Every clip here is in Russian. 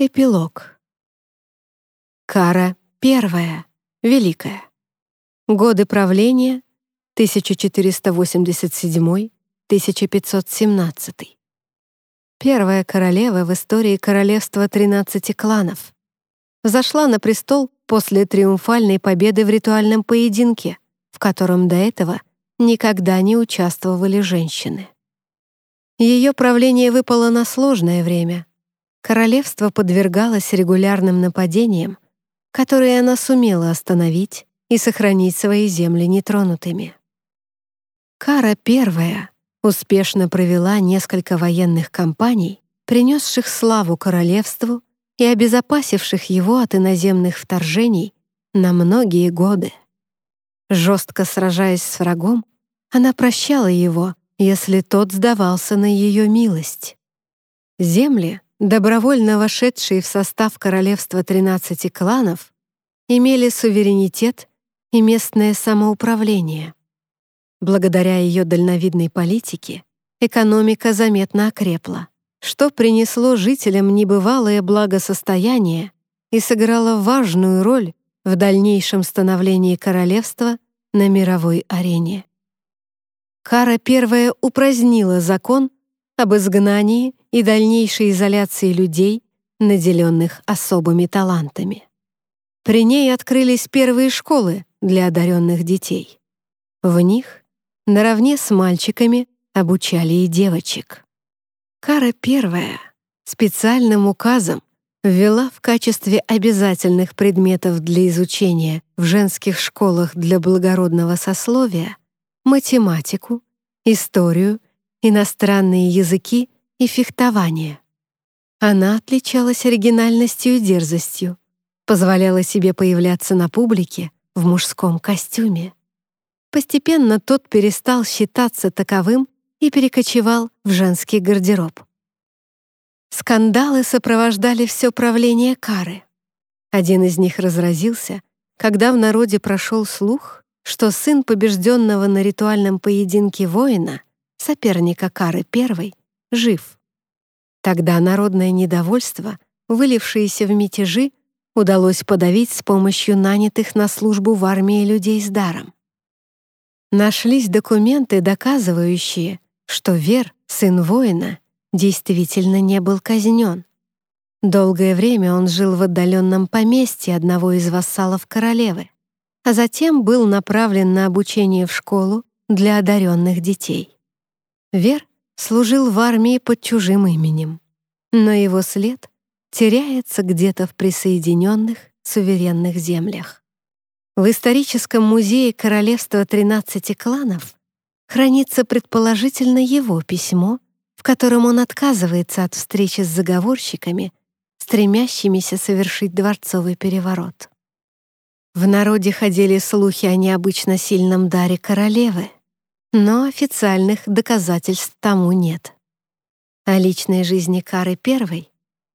Эпилог. Кара первая, Великая. Годы правления 1487-1517. Первая королева в истории королевства 13 кланов. Зашла на престол после триумфальной победы в ритуальном поединке, в котором до этого никогда не участвовали женщины. Ее правление выпало на сложное время — Королевство подвергалось регулярным нападениям, которые она сумела остановить и сохранить свои земли нетронутыми. Кара первая успешно провела несколько военных кампаний, принесших славу королевству и обезопасивших его от иноземных вторжений на многие годы. Жестко сражаясь с врагом, она прощала его, если тот сдавался на ее милость. Земли, добровольно вошедшие в состав королевства 13 кланов, имели суверенитет и местное самоуправление. Благодаря ее дальновидной политике экономика заметно окрепла, что принесло жителям небывалое благосостояние и сыграло важную роль в дальнейшем становлении королевства на мировой арене. Кара первая упразднила закон об изгнании и дальнейшей изоляции людей, наделенных особыми талантами. При ней открылись первые школы для одаренных детей. В них, наравне с мальчиками, обучали и девочек. Кара первая специальным указом ввела в качестве обязательных предметов для изучения в женских школах для благородного сословия математику, историю, иностранные языки и фехтование. Она отличалась оригинальностью и дерзостью, позволяла себе появляться на публике в мужском костюме. Постепенно тот перестал считаться таковым и перекочевал в женский гардероб. Скандалы сопровождали все правление Кары. Один из них разразился, когда в народе прошел слух, что сын побежденного на ритуальном поединке воина, соперника Кары I, жив. Тогда народное недовольство, вылившееся в мятежи, удалось подавить с помощью нанятых на службу в армии людей с даром. Нашлись документы, доказывающие, что Вер, сын воина, действительно не был казнен. Долгое время он жил в отдаленном поместье одного из вассалов королевы, а затем был направлен на обучение в школу для одаренных детей. Вер служил в армии под чужим именем, но его след теряется где-то в присоединенных суверенных землях. В историческом музее Королевства 13 кланов хранится предположительно его письмо, в котором он отказывается от встречи с заговорщиками, стремящимися совершить дворцовый переворот. В народе ходили слухи о необычно сильном даре королевы — но официальных доказательств тому нет. О личной жизни Кары I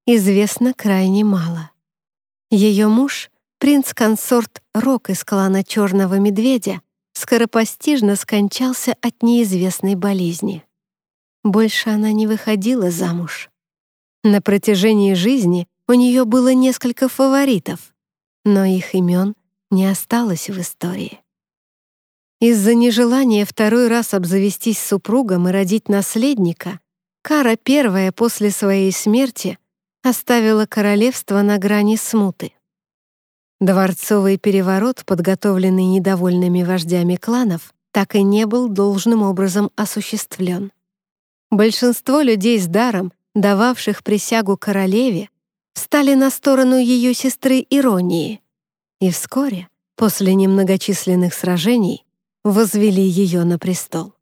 известно крайне мало. Ее муж, принц-консорт Рок из клана Черного Медведя, скоропостижно скончался от неизвестной болезни. Больше она не выходила замуж. На протяжении жизни у нее было несколько фаворитов, но их имен не осталось в истории. Из-за нежелания второй раз обзавестись супругом и родить наследника, Кара первая после своей смерти оставила королевство на грани смуты. Дворцовый переворот, подготовленный недовольными вождями кланов, так и не был должным образом осуществлен. Большинство людей с даром, дававших присягу королеве, встали на сторону ее сестры Иронии, и вскоре, после немногочисленных сражений, возвели ее на престол.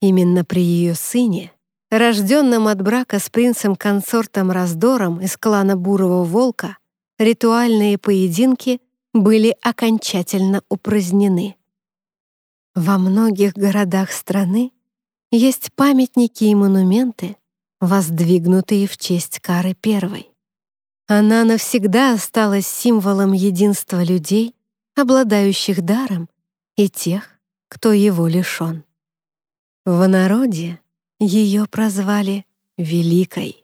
Именно при ее сыне, рожденном от брака с принцем-консортом Раздором из клана Бурого Волка, ритуальные поединки были окончательно упразднены. Во многих городах страны есть памятники и монументы, воздвигнутые в честь Кары Первой. Она навсегда осталась символом единства людей, обладающих даром, и тех, кто его лишен. В народе ее прозвали Великой.